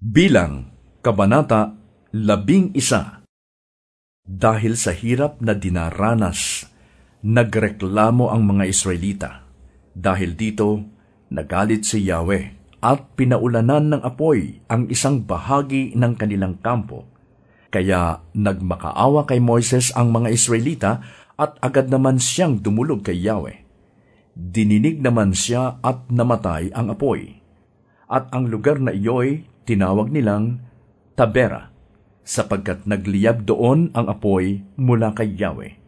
Bilang, Kabanata, Labing Isa Dahil sa hirap na dinaranas, nagreklamo ang mga Israelita. Dahil dito, nagalit si Yahweh at pinaulanan ng apoy ang isang bahagi ng kanilang kampo. Kaya nagmakaawa kay Moises ang mga Israelita at agad naman siyang dumulog kay Yahweh. Dininig naman siya at namatay ang apoy. At ang lugar na iyo'y tinawag nilang Tabera, sapagkat nagliyab doon ang apoy mula kay Yahweh.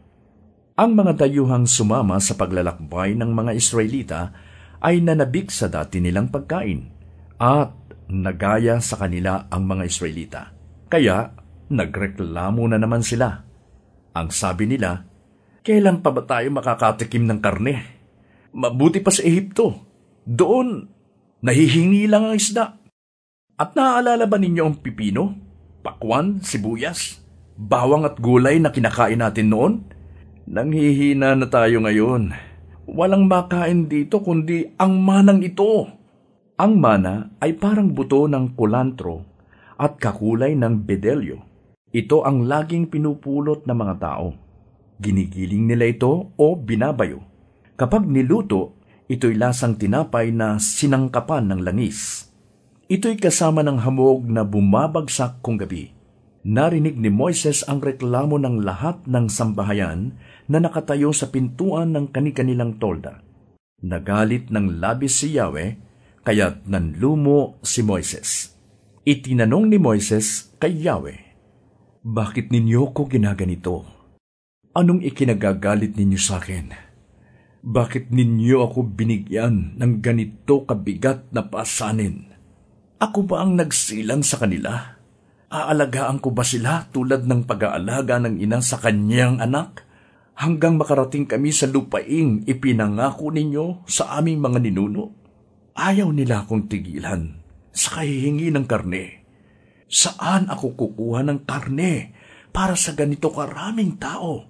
Ang mga dayuhang sumama sa paglalakbay ng mga Israelita ay nanabik sa dati nilang pagkain at nagaya sa kanila ang mga Israelita. Kaya nagreklamo na naman sila. Ang sabi nila, kailan pa ba tayo makakatikim ng karne? Mabuti pa sa Ehipto. Doon, nahihingi lang ang isda. At naaalala ba ninyo ang pipino, pakwan, sibuyas, bawang at gulay na kinakain natin noon? Nanghihina na tayo ngayon. Walang makain dito kundi ang manang ito. Ang mana ay parang buto ng kulantro at kakulay ng bedelyo. Ito ang laging pinupulot ng mga tao. Ginigiling nila ito o binabayo. Kapag niluto, ito'y lasang tinapay na sinangkapan ng langis. Ito'y kasama ng hamog na bumabagsak kung gabi. Narinig ni Moises ang reklamo ng lahat ng sambahayan na nakatayo sa pintuan ng kanilang tolda. Nagalit ng labis si Yahweh, kaya't nanlumo si Moises. Itinanong ni Moises kay Yahweh, Bakit ninyo ko ginaganito? Anong ikinagagalit ninyo sa akin? Bakit ninyo ako binigyan ng ganito kabigat na pasanin? Ako ba ang nagsilang sa kanila? Aalagaan ko ba sila tulad ng pag-aalaga ng ina sa kanyang anak? Hanggang makarating kami sa lupaing ipinangako ninyo sa aming mga ninuno? Ayaw nila akong tigilan sa kahihingi ng karne. Saan ako kukuha ng karne para sa ganito karaming tao?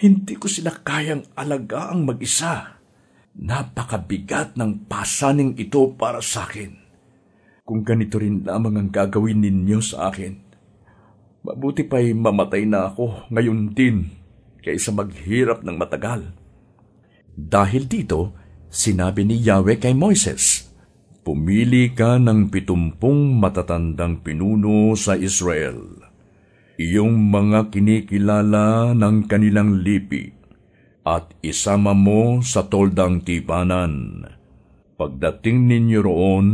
Hindi ko sila kayang alagaang mag-isa. Napakabigat ng pasaning ito para sa akin. Kung ganito rin lamang ang gagawin ninyo sa akin, mabuti pa'y mamatay na ako ngayon din kaysa maghirap ng matagal. Dahil dito, sinabi ni Yahweh kay Moises, Pumili ka ng pitumpung matatandang pinuno sa Israel, iyong mga kinikilala ng kanilang lipi, at isama mo sa toldang tipanan. Pagdating ninyo roon,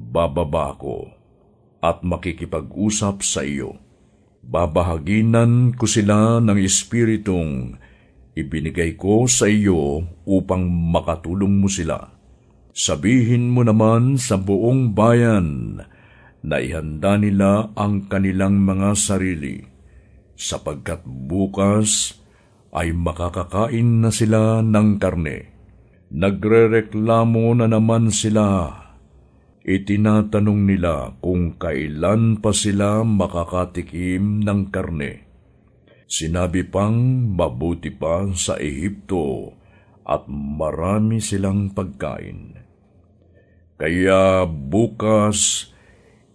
bababa ako at makikipag-usap sa iyo. Babahaginan ko sila ng espiritong ibinigay ko sa iyo upang makatulong mo sila. Sabihin mo naman sa buong bayan na ihanda nila ang kanilang mga sarili, sapagkat bukas ay makakakain na sila ng karne. Nagrereklamo na naman sila Itinatanong nila kung kailan pa sila makakatikim ng karne. Sinabi pang mabuti pa sa Ehipto at marami silang pagkain. Kaya bukas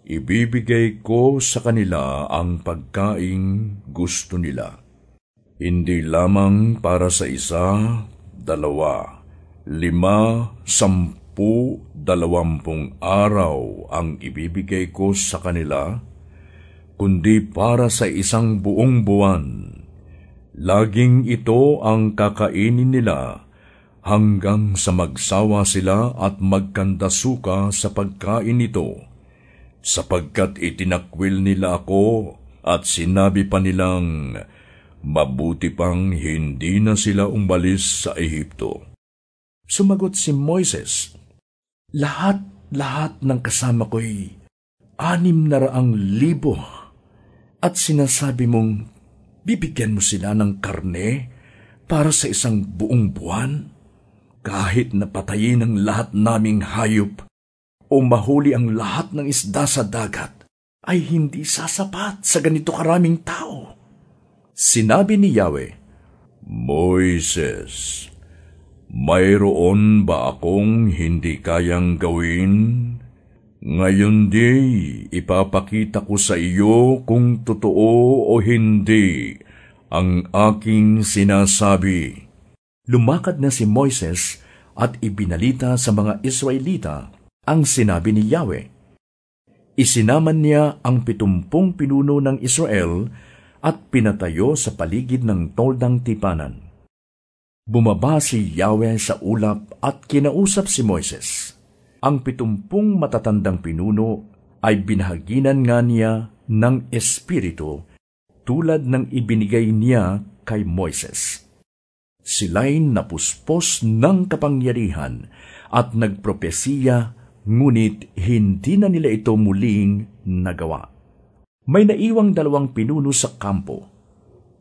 ibibigay ko sa kanila ang pagkaing gusto nila. Hindi lamang para sa isa, dalawa, lima, sampu, sampu dalawampung araw ang ibibigay ko sa kanila, kundi para sa isang buong buwan. Laging ito ang kakainin nila hanggang sa magsawa sila at magkandasuka sa pagkain nito, sapagkat itinakwil nila ako at sinabi pa nilang, mabuti pang hindi na sila umalis sa Ehipto. Sumagot si Moises, lahat-lahat ng kasama ko'y anim na raang libo at sinasabi mong bibigyan mo sila ng karne para sa isang buong buwan? Kahit na patayin ang lahat naming hayop o mahuli ang lahat ng isda sa dagat, ay hindi sasapat sa ganito karaming tao. Sinabi ni Yahweh, Moises, mayroon ba akong hindi kayang gawin? Ngayon di, ipapakita ko sa iyo kung totoo o hindi ang aking sinasabi. Lumakad na si Moises at ibinalita sa mga Israelita ang sinabi ni Yahweh. Isinaman niya ang pitumpong pinuno ng Israel at pinatayo sa paligid ng toldang tipanan. Bumaba si Yahweh sa ulap at kinausap si Moises ang pitumpung matatandang pinuno ay binahaginan nga niya ng Espiritu tulad ng ibinigay niya kay Moises. Sila'y napuspos ng kapangyarihan at nagpropesiya, ngunit hindi na nila ito muling nagawa. May naiwang dalawang pinuno sa kampo.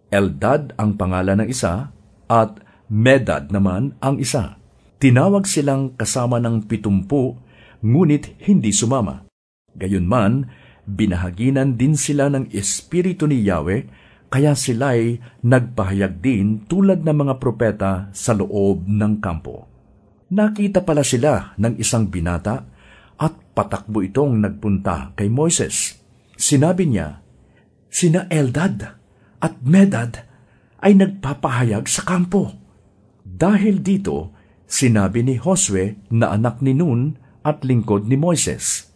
Eldad ang pangalan ng isa at Medad naman ang isa. Tinawag silang kasama ng pitumpu, ngunit hindi sumama. Gayunman, binahaginan din sila ng Espiritu ni Yahweh, kaya sila'y nagpahayag din tulad ng mga propeta sa loob ng kampo. Nakita pala sila ng isang binata at patakbo itong nagpunta kay Moises. Sinabi niya, Sina Eldad at Medad ay nagpapahayag sa kampo. Dahil dito, Sinabi ni Josue na anak ni Nun at lingkod ni Moises,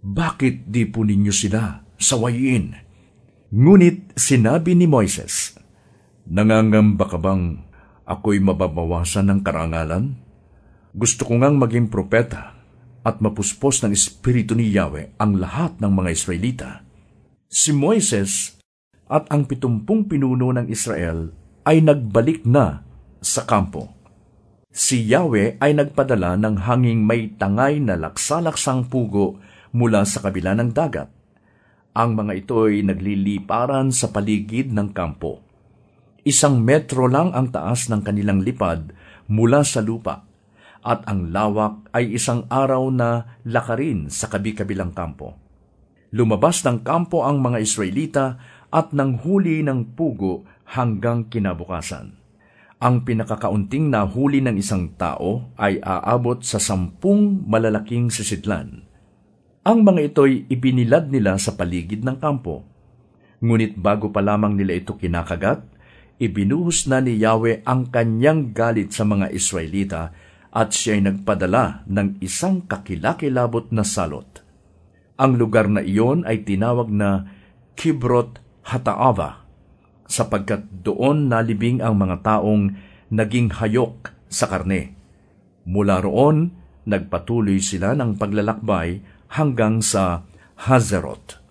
Bakit di po ninyo sila sawayin? Ngunit sinabi ni Moises, Nangangamba ka bang ako'y mababawasan ng karangalan? Gusto ko ngang maging propeta at mapuspos ng Espiritu ni Yahweh ang lahat ng mga Israelita. Si Moises at ang pitumpung pinuno ng Israel ay nagbalik na sa kampo si Yahweh ay nagpadala ng hanging may tangay na laksalaksang pugo mula sa kabila ng dagat. Ang mga ito ay nagliliparan sa paligid ng kampo. Isang metro lang ang taas ng kanilang lipad mula sa lupa, at ang lawak ay isang araw na lakarin sa kabi-kabilang kampo. Lumabas ng kampo ang mga Israelita at nang huli ng pugo hanggang kinabukasan ang pinakakaunting nahuli ng isang tao ay aabot sa sampung malalaking sisidlan. Ang mga ito'y ibinilad nila sa paligid ng kampo. Ngunit bago pa lamang nila ito kinakagat, ibinuhos na ni Yahweh ang kanyang galit sa mga Israelita at siya'y nagpadala ng isang kakilakilabot na salot. Ang lugar na iyon ay tinawag na Kibrot Hataava sapagkat doon nalibing ang mga taong naging hayok sa karne. Mula roon, nagpatuloy sila ng paglalakbay hanggang sa Hazeroth.